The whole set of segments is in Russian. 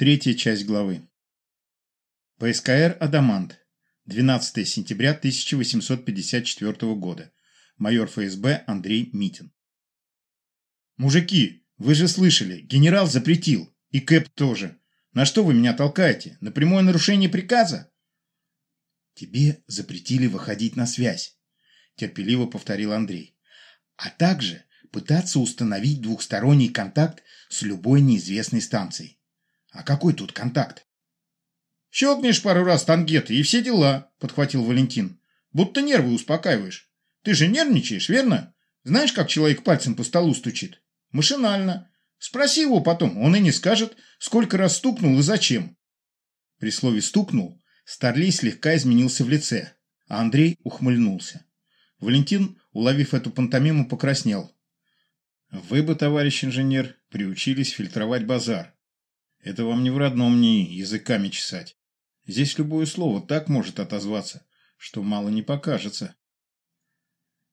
Третья часть главы. ПСКР «Адамант». 12 сентября 1854 года. Майор ФСБ Андрей Митин. «Мужики, вы же слышали, генерал запретил. И Кэп тоже. На что вы меня толкаете? На прямое нарушение приказа?» «Тебе запретили выходить на связь», – терпеливо повторил Андрей. «А также пытаться установить двухсторонний контакт с любой неизвестной станцией. А какой тут контакт? Щелкнешь пару раз тангеты и все дела, подхватил Валентин. Будто нервы успокаиваешь. Ты же нервничаешь, верно? Знаешь, как человек пальцем по столу стучит? Машинально. Спроси его потом, он и не скажет, сколько раз стукнул и зачем. При слове «стукнул» Старлей слегка изменился в лице, а Андрей ухмыльнулся. Валентин, уловив эту пантомиму, покраснел. «Вы бы, товарищ инженер, приучились фильтровать базар. Это вам не в родном НИИ языками чесать. Здесь любое слово так может отозваться, что мало не покажется.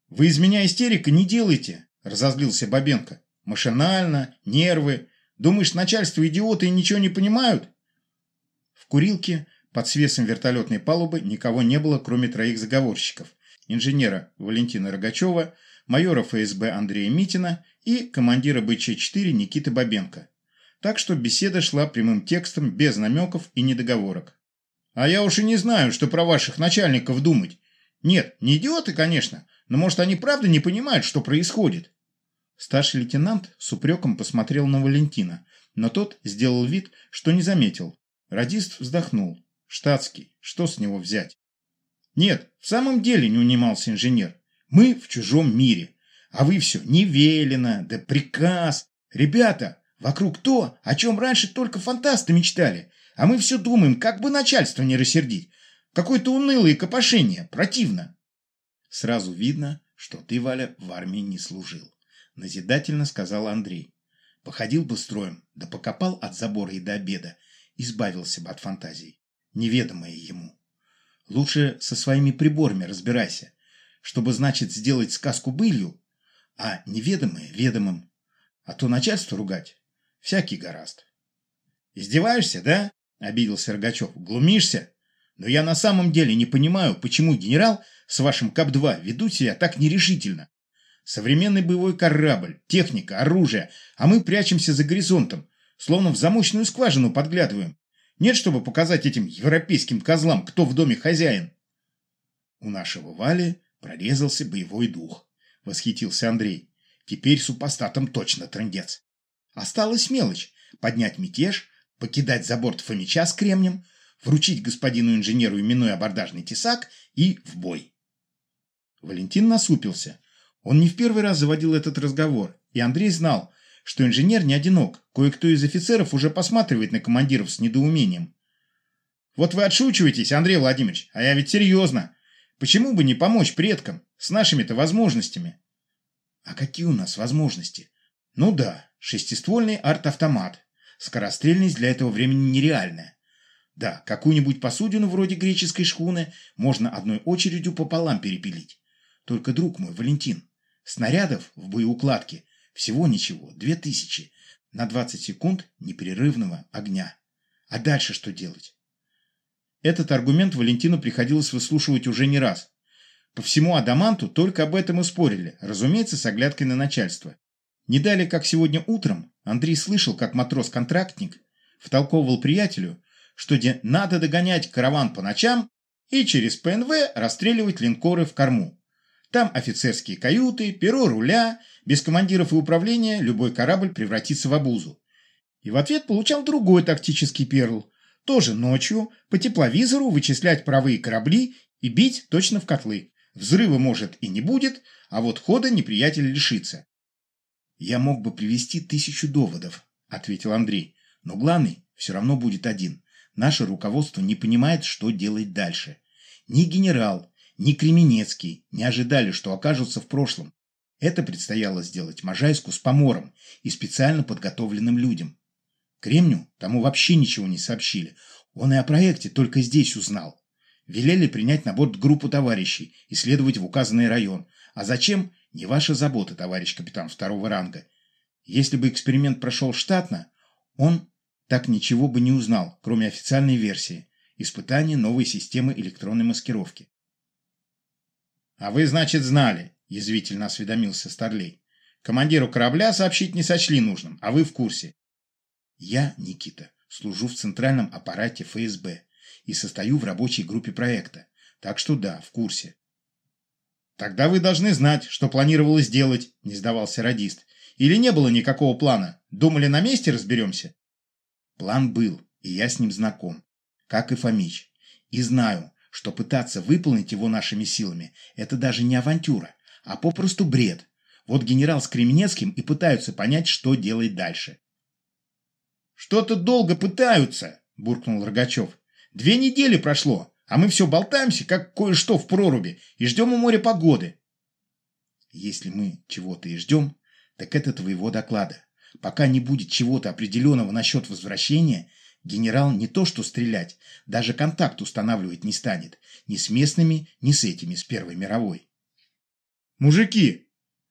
«Вы из меня истерика не делайте!» – разозлился Бабенко. «Машинально, нервы. Думаешь, начальство идиоты и ничего не понимают?» В курилке под свесом вертолетной палубы никого не было, кроме троих заговорщиков. Инженера Валентина Рогачева, майора ФСБ Андрея Митина и командира БЧ-4 Никиты Бабенко так что беседа шла прямым текстом, без намеков и недоговорок. «А я уж и не знаю, что про ваших начальников думать. Нет, не идиоты, конечно, но, может, они правда не понимают, что происходит?» Старший лейтенант с упреком посмотрел на Валентина, но тот сделал вид, что не заметил. Радист вздохнул. «Штатский, что с него взять?» «Нет, в самом деле не унимался инженер. Мы в чужом мире. А вы все не велено, да приказ. Ребята, Вокруг то, о чем раньше только фантасты мечтали, а мы все думаем, как бы начальство не рассердить. Какое-то унылое копошение, противно. Сразу видно, что ты, Валя, в армии не служил, назидательно сказал Андрей. Походил бы строем, да покопал от забора и до обеда, избавился бы от фантазий, неведомое ему. Лучше со своими приборами разбирайся, чтобы, значит, сделать сказку былью, а неведомое ведомым. А то начальство ругать Всякий гораст. «Издеваешься, да?» – обиделся Рогачев. «Глумишься? Но я на самом деле не понимаю, почему генерал с вашим КАП-2 ведут себя так нерешительно. Современный боевой корабль, техника, оружие, а мы прячемся за горизонтом, словно в замочную скважину подглядываем. Нет, чтобы показать этим европейским козлам, кто в доме хозяин». У нашего Вали прорезался боевой дух, восхитился Андрей. Теперь супостатом точно трындец. Осталась мелочь – поднять мятеж, покидать за борт Фомича с кремнем, вручить господину инженеру именной абордажный тесак и в бой. Валентин насупился. Он не в первый раз заводил этот разговор, и Андрей знал, что инженер не одинок, кое-кто из офицеров уже посматривает на командиров с недоумением. «Вот вы отшучиваетесь, Андрей Владимирович, а я ведь серьезно. Почему бы не помочь предкам с нашими-то возможностями?» «А какие у нас возможности?» «Ну да, Шестиствольный арт-автомат. Скорострельность для этого времени нереальная. Да, какую-нибудь посудину вроде греческой шхуны можно одной очередью пополам перепилить. Только, друг мой, Валентин, снарядов в боеукладке всего ничего, две тысячи, на 20 секунд непрерывного огня. А дальше что делать? Этот аргумент Валентину приходилось выслушивать уже не раз. По всему Адаманту только об этом и спорили, разумеется, с оглядкой на начальство. Не далее, как сегодня утром, Андрей слышал, как матрос-контрактник втолковывал приятелю, что надо догонять караван по ночам и через ПНВ расстреливать линкоры в корму. Там офицерские каюты, перо руля, без командиров и управления любой корабль превратится в обузу. И в ответ получал другой тактический перл. Тоже ночью по тепловизору вычислять правые корабли и бить точно в котлы. Взрыва, может, и не будет, а вот хода неприятель лишится. «Я мог бы привести тысячу доводов», – ответил Андрей. «Но главный все равно будет один. Наше руководство не понимает, что делать дальше. Ни генерал, ни Кременецкий не ожидали, что окажутся в прошлом. Это предстояло сделать Можайску с помором и специально подготовленным людям. Кремню тому вообще ничего не сообщили. Он и о проекте только здесь узнал. Велели принять на борт группу товарищей, исследовать в указанный район. А зачем, не ваша забота, товарищ капитан второго ранга. Если бы эксперимент прошел штатно, он так ничего бы не узнал, кроме официальной версии – испытания новой системы электронной маскировки. «А вы, значит, знали?» – язвительно осведомился Старлей. «Командиру корабля сообщить не сочли нужным, а вы в курсе». «Я, Никита, служу в центральном аппарате ФСБ и состою в рабочей группе проекта, так что да, в курсе». «Тогда вы должны знать, что планировалось делать», – не сдавался радист. «Или не было никакого плана? Думали, на месте разберемся?» План был, и я с ним знаком, как и Фомич. И знаю, что пытаться выполнить его нашими силами – это даже не авантюра, а попросту бред. Вот генерал с Кременецким и пытаются понять, что делать дальше. «Что-то долго пытаются», – буркнул Рогачев. «Две недели прошло, а мы все болтаемся, как кое-что в проруби, и ждем у моря погоды». «Если мы чего-то и ждем, так это твоего доклада. Пока не будет чего-то определенного насчет возвращения, Генерал не то что стрелять, даже контакт устанавливать не станет. Ни с местными, ни с этими, с Первой мировой. «Мужики,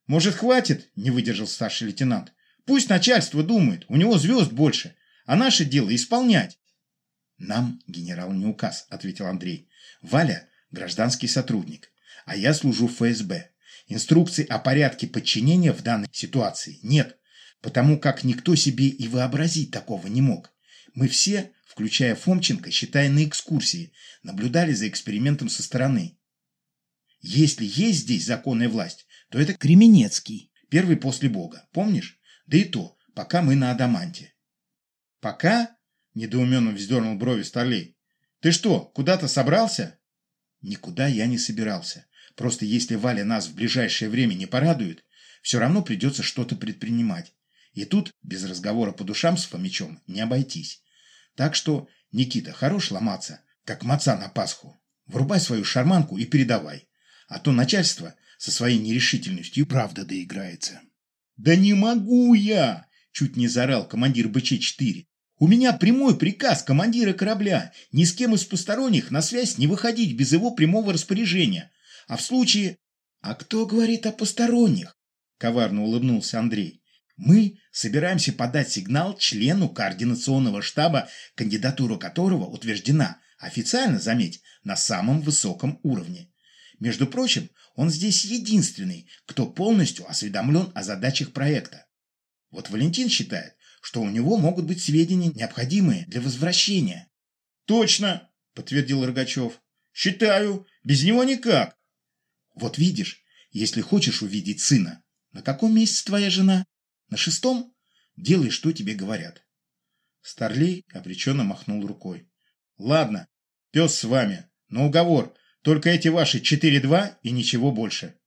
может, хватит?» – не выдержал старший лейтенант. «Пусть начальство думает, у него звезд больше, а наше дело исполнять». «Нам генерал не указ», – ответил Андрей. «Валя – гражданский сотрудник, а я служу ФСБ. Инструкций о порядке подчинения в данной ситуации нет, потому как никто себе и вообразить такого не мог. Мы все, включая Фомченко, считая на экскурсии, наблюдали за экспериментом со стороны. Если есть здесь законная власть, то это Кременецкий, первый после Бога, помнишь? Да и то, пока мы на Адаманте. Пока? Недоуменно вздернул брови Старлей. Ты что, куда-то собрался? Никуда я не собирался. Просто если Валя нас в ближайшее время не порадует, все равно придется что-то предпринимать. И тут без разговора по душам с Фомичом не обойтись. Так что, Никита, хорош ломаться, как маца на Пасху. Врубай свою шарманку и передавай. А то начальство со своей нерешительностью правда доиграется. «Да не могу я!» – чуть не заорал командир БЧ-4. «У меня прямой приказ командира корабля ни с кем из посторонних на связь не выходить без его прямого распоряжения. А в случае...» «А кто говорит о посторонних?» – коварно улыбнулся Андрей. Мы собираемся подать сигнал члену координационного штаба, кандидатура которого утверждена, официально, заметь, на самом высоком уровне. Между прочим, он здесь единственный, кто полностью осведомлен о задачах проекта. Вот Валентин считает, что у него могут быть сведения, необходимые для возвращения. «Точно!» – подтвердил Рогачев. «Считаю, без него никак». «Вот видишь, если хочешь увидеть сына, на каком месяце твоя жена?» На шестом делай, что тебе говорят. Старлей обреченно махнул рукой. Ладно, пес с вами, но уговор, только эти ваши четыре-два и ничего больше.